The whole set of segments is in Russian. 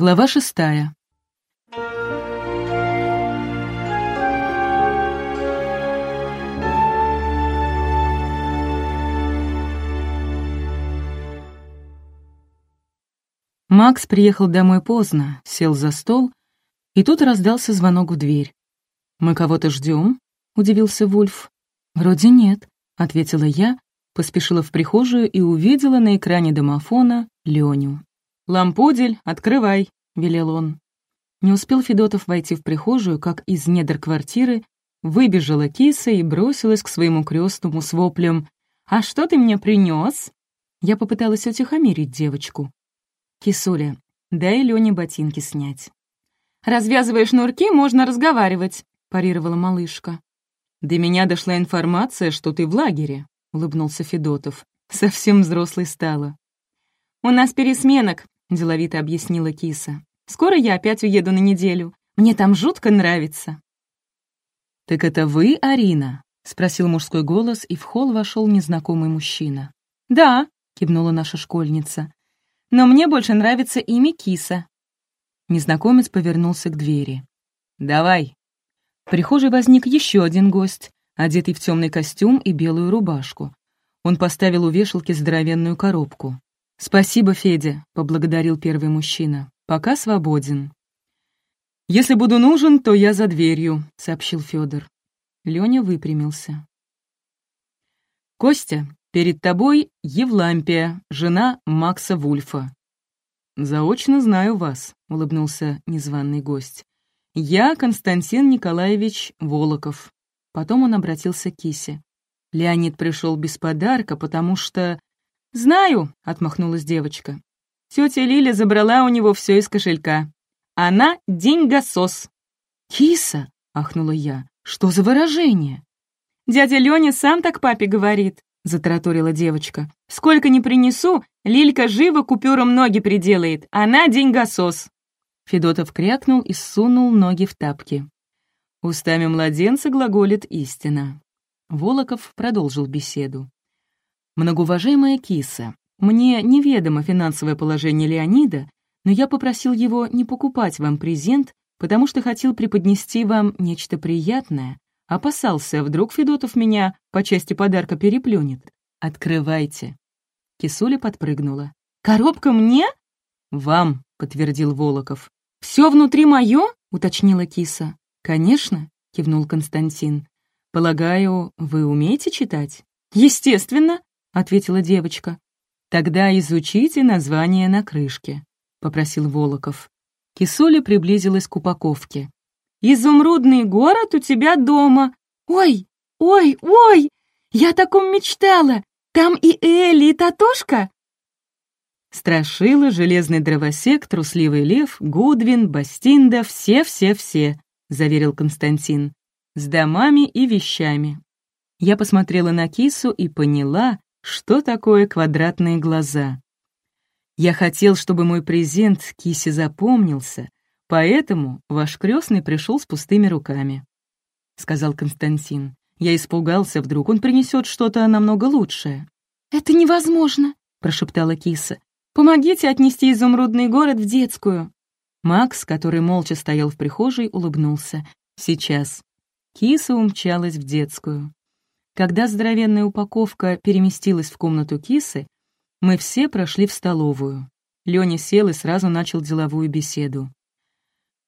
Глава шестая. Макс приехал домой поздно, сел за стол, и тут раздался звонок в дверь. «Мы кого-то ждем? удивился Вульф. «Вроде нет», — ответила я, поспешила в прихожую и увидела на экране домофона Леню. «Лампудель, открывай», — велел он. Не успел Федотов войти в прихожую, как из недр квартиры выбежала киса и бросилась к своему крестному с воплем. «А что ты мне принес? Я попыталась утихомирить девочку. «Кисуля, дай Лене ботинки снять». «Развязывая шнурки, можно разговаривать», — парировала малышка. «До меня дошла информация, что ты в лагере», — улыбнулся Федотов. «Совсем взрослый стала». «У нас пересменок», — деловито объяснила киса. «Скоро я опять уеду на неделю. Мне там жутко нравится». «Так это вы, Арина?» — спросил мужской голос, и в холл вошел незнакомый мужчина. «Да», — кивнула наша школьница но мне больше нравится имя Киса». Незнакомец повернулся к двери. «Давай». В прихожей возник еще один гость, одетый в темный костюм и белую рубашку. Он поставил у вешалки здоровенную коробку. «Спасибо, Федя», — поблагодарил первый мужчина. «Пока свободен». «Если буду нужен, то я за дверью», — сообщил Федор. Леня выпрямился. «Костя, Перед тобой Евлампия, жена Макса Вульфа». «Заочно знаю вас», — улыбнулся незваный гость. «Я Константин Николаевич Волоков». Потом он обратился к Кисе. Леонид пришел без подарка, потому что... «Знаю», — отмахнулась девочка. Тетя Лиля забрала у него все из кошелька. Она деньгосос. «Киса!» — ахнула я. «Что за выражение?» «Дядя Леня сам так папе говорит затараторила девочка. «Сколько не принесу, Лилька живо купюром ноги приделает. Она деньгосос». Федотов крякнул и сунул ноги в тапки. Устами младенца глаголит истина. Волоков продолжил беседу. «Многоуважаемая киса, мне неведомо финансовое положение Леонида, но я попросил его не покупать вам презент, потому что хотел преподнести вам нечто приятное, Опасался, вдруг Федотов меня по части подарка переплюнет. «Открывайте». Кисуля подпрыгнула. «Коробка мне?» «Вам», — подтвердил Волоков. «Все внутри мое?» — уточнила киса. «Конечно», — кивнул Константин. «Полагаю, вы умеете читать?» «Естественно», — ответила девочка. «Тогда изучите название на крышке», — попросил Волоков. Кисуля приблизилась к упаковке. Изумрудный город у тебя дома. Ой, ой, ой, я о таком мечтала. Там и Элли, и Татушка. Страшила, Железный дровосек, Трусливый лев, Гудвин, Бастинда, все-все-все, заверил Константин, с домами и вещами. Я посмотрела на кису и поняла, что такое квадратные глаза. Я хотел, чтобы мой презент кисе запомнился, Поэтому ваш крестный пришел с пустыми руками», — сказал Константин. Я испугался, вдруг он принесет что-то намного лучшее. «Это невозможно», — прошептала киса. «Помогите отнести изумрудный город в детскую». Макс, который молча стоял в прихожей, улыбнулся. «Сейчас». Киса умчалась в детскую. Когда здоровенная упаковка переместилась в комнату кисы, мы все прошли в столовую. Лёня сел и сразу начал деловую беседу.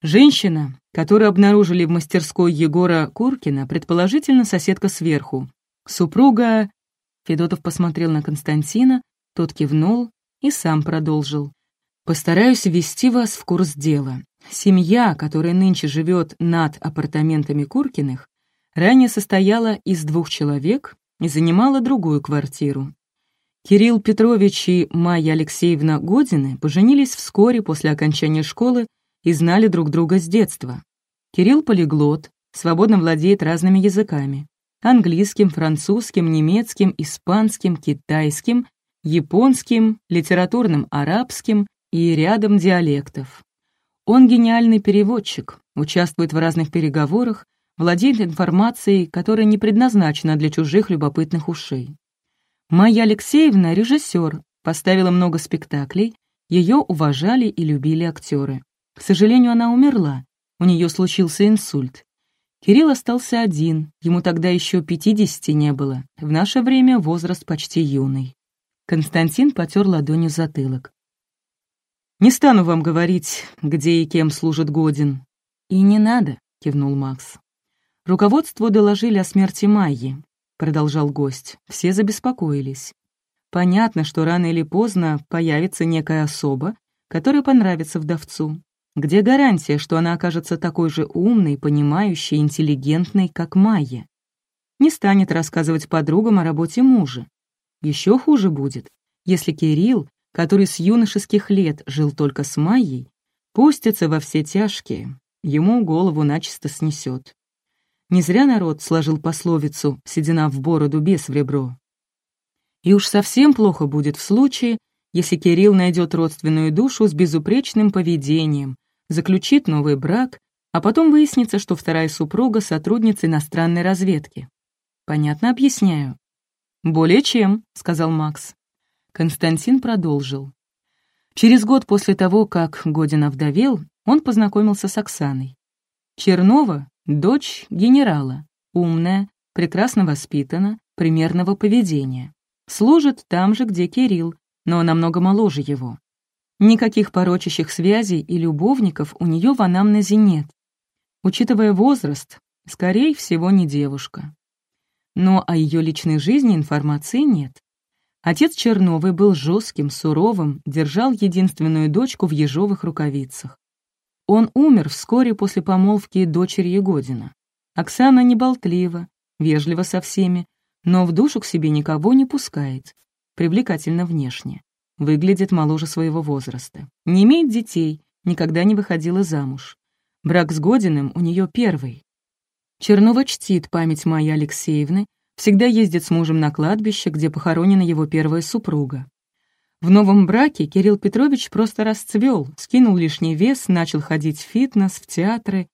Женщина, которую обнаружили в мастерской Егора Куркина, предположительно соседка сверху. Супруга... Федотов посмотрел на Константина, тот кивнул и сам продолжил. «Постараюсь ввести вас в курс дела. Семья, которая нынче живет над апартаментами Куркиных, ранее состояла из двух человек и занимала другую квартиру. Кирилл Петрович и Майя Алексеевна Годины поженились вскоре после окончания школы и знали друг друга с детства. Кирилл полиглот, свободно владеет разными языками. Английским, французским, немецким, испанским, китайским, японским, литературным арабским и рядом диалектов. Он гениальный переводчик, участвует в разных переговорах, владеет информацией, которая не предназначена для чужих любопытных ушей. Майя Алексеевна — режиссер, поставила много спектаклей Ее уважали и любили актеры. К сожалению, она умерла. У нее случился инсульт. Кирилл остался один, ему тогда еще пятидесяти не было. В наше время возраст почти юный. Константин потер ладонью затылок. «Не стану вам говорить, где и кем служит Годин». «И не надо», — кивнул Макс. «Руководству доложили о смерти Майи», — продолжал гость. Все забеспокоились. Понятно, что рано или поздно появится некая особа, которая понравится вдовцу. Где гарантия, что она окажется такой же умной, понимающей, интеллигентной, как Майя? Не станет рассказывать подругам о работе мужа. Еще хуже будет, если Кирилл, который с юношеских лет жил только с Майей, пустится во все тяжкие, ему голову начисто снесет. Не зря народ сложил пословицу «седина в бороду, без в ребро». И уж совсем плохо будет в случае, если Кирилл найдет родственную душу с безупречным поведением, заключит новый брак, а потом выяснится, что вторая супруга — сотрудница иностранной разведки. Понятно объясняю? «Более чем», — сказал Макс. Константин продолжил. Через год после того, как Годин овдовел, он познакомился с Оксаной. Чернова — дочь генерала, умная, прекрасно воспитана, примерного поведения. Служит там же, где Кирилл, но намного моложе его. Никаких порочащих связей и любовников у нее в анамнезе нет. Учитывая возраст, скорее всего, не девушка. Но о ее личной жизни информации нет. Отец Черновой был жестким, суровым, держал единственную дочку в ежовых рукавицах. Он умер вскоре после помолвки дочери Егодина. Оксана не болтлива, вежлива со всеми, но в душу к себе никого не пускает, привлекательно внешне выглядит моложе своего возраста. Не имеет детей, никогда не выходила замуж. Брак с Годиным у нее первый. Чернова чтит память Майи Алексеевны, всегда ездит с мужем на кладбище, где похоронена его первая супруга. В новом браке Кирилл Петрович просто расцвел, скинул лишний вес, начал ходить в фитнес, в театры.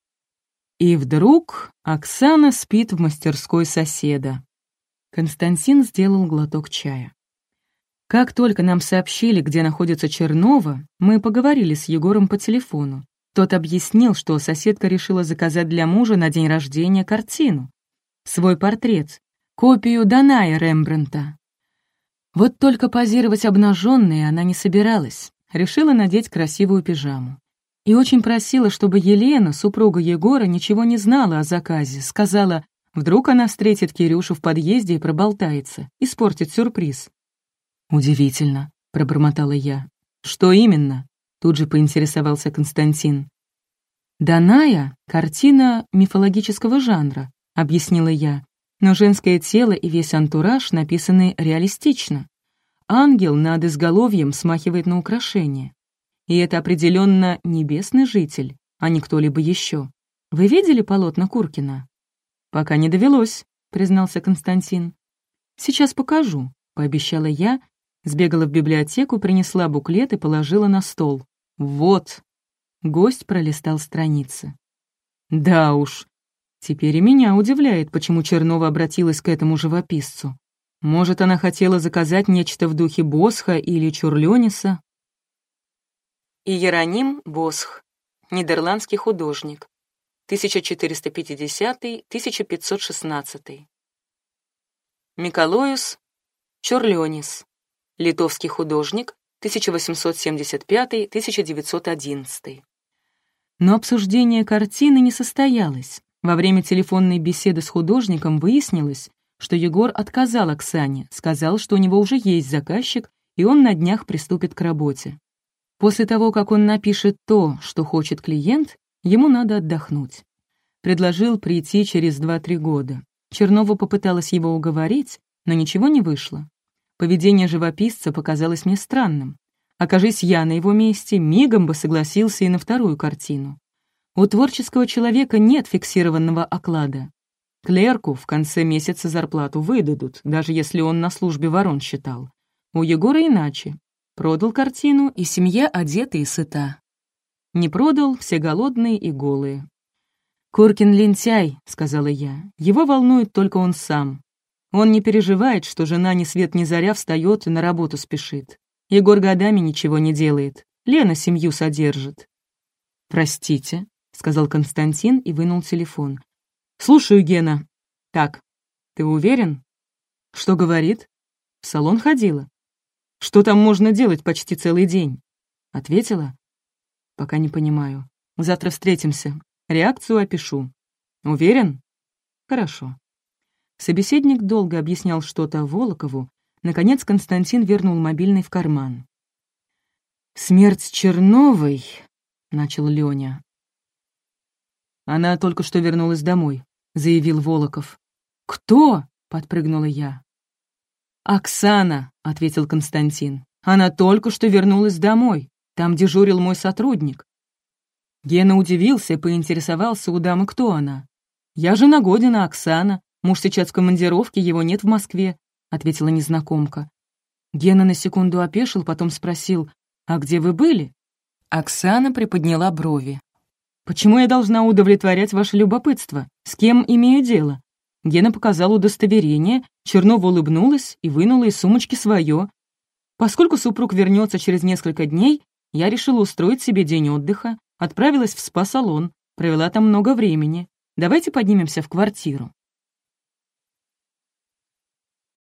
И вдруг Оксана спит в мастерской соседа. Константин сделал глоток чая. Как только нам сообщили, где находится Чернова, мы поговорили с Егором по телефону. Тот объяснил, что соседка решила заказать для мужа на день рождения картину. Свой портрет, копию Даная Рембрандта. Вот только позировать обнаженной она не собиралась. Решила надеть красивую пижаму. И очень просила, чтобы Елена, супруга Егора, ничего не знала о заказе. Сказала, вдруг она встретит Кирюшу в подъезде и проболтается, испортит сюрприз. «Удивительно», — пробормотала я. «Что именно?» — тут же поинтересовался Константин. «Даная — картина мифологического жанра», — объяснила я. «Но женское тело и весь антураж написаны реалистично. Ангел над изголовьем смахивает на украшение. И это определенно небесный житель, а не кто-либо еще. Вы видели полотна Куркина?» «Пока не довелось», — признался Константин. «Сейчас покажу», — пообещала я, Сбегала в библиотеку, принесла буклет и положила на стол. «Вот!» Гость пролистал страницы. «Да уж. Теперь и меня удивляет, почему Чернова обратилась к этому живописцу. Может, она хотела заказать нечто в духе Босха или Чурлёниса?» Иероним Босх, нидерландский художник, 1450-1516. Миколоюс Чурлёнис, литовский художник, 1875-1911. Но обсуждение картины не состоялось. Во время телефонной беседы с художником выяснилось, что Егор отказал Оксане, сказал, что у него уже есть заказчик, и он на днях приступит к работе. После того, как он напишет то, что хочет клиент, ему надо отдохнуть. Предложил прийти через 2-3 года. Чернова попыталась его уговорить, но ничего не вышло. Поведение живописца показалось мне странным. Окажись я на его месте, мигом бы согласился и на вторую картину. У творческого человека нет фиксированного оклада. Клерку в конце месяца зарплату выдадут, даже если он на службе ворон считал. У Егора иначе. Продал картину, и семья одета и сыта. Не продал, все голодные и голые. «Куркин лентяй», — сказала я. «Его волнует только он сам. Он не переживает, что жена ни свет ни заря встает и на работу спешит. Егор годами ничего не делает. Лена семью содержит». «Простите», — сказал Константин и вынул телефон. «Слушаю, Гена. Так, ты уверен?» «Что говорит?» «В салон ходила». «Что там можно делать почти целый день?» «Ответила?» «Пока не понимаю. Завтра встретимся. Реакцию опишу». «Уверен?» «Хорошо». Собеседник долго объяснял что-то Волокову. Наконец Константин вернул мобильный в карман. «Смерть Черновой», — начал Лёня. «Она только что вернулась домой», — заявил Волоков. «Кто?» — подпрыгнула я. «Оксана», — ответил Константин. «Она только что вернулась домой. Там дежурил мой сотрудник». Гена удивился и поинтересовался у дамы, кто она. «Я жена Година, Оксана. Муж сейчас в командировке, его нет в Москве», — ответила незнакомка. Гена на секунду опешил, потом спросил, «А где вы были?» Оксана приподняла брови. «Почему я должна удовлетворять ваше любопытство? С кем имею дело?» Гена показал удостоверение, Чернова улыбнулась и вынула из сумочки свое. Поскольку супруг вернется через несколько дней, я решила устроить себе день отдыха, отправилась в спа-салон, провела там много времени. Давайте поднимемся в квартиру.